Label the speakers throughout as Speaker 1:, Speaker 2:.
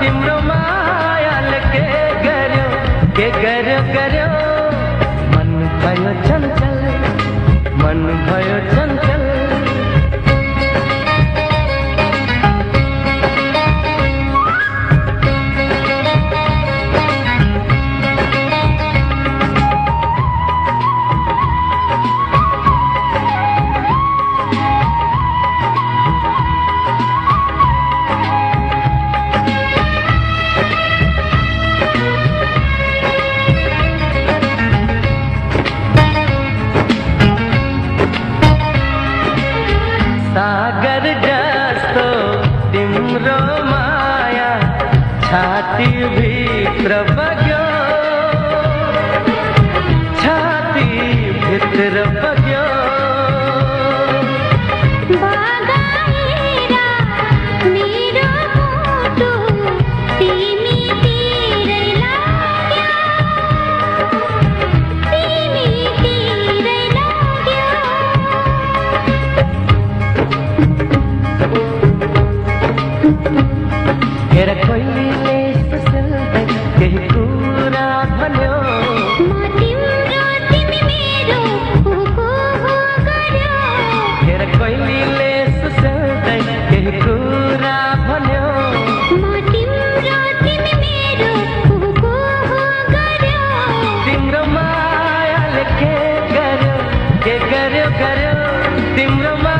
Speaker 1: तिम्रो मायाले के गर्यो के गर्यो गर्यो। मन भयो छल मन भयो भी प्रभा तिम्रो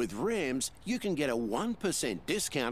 Speaker 2: With Rams, you can get a 1% discount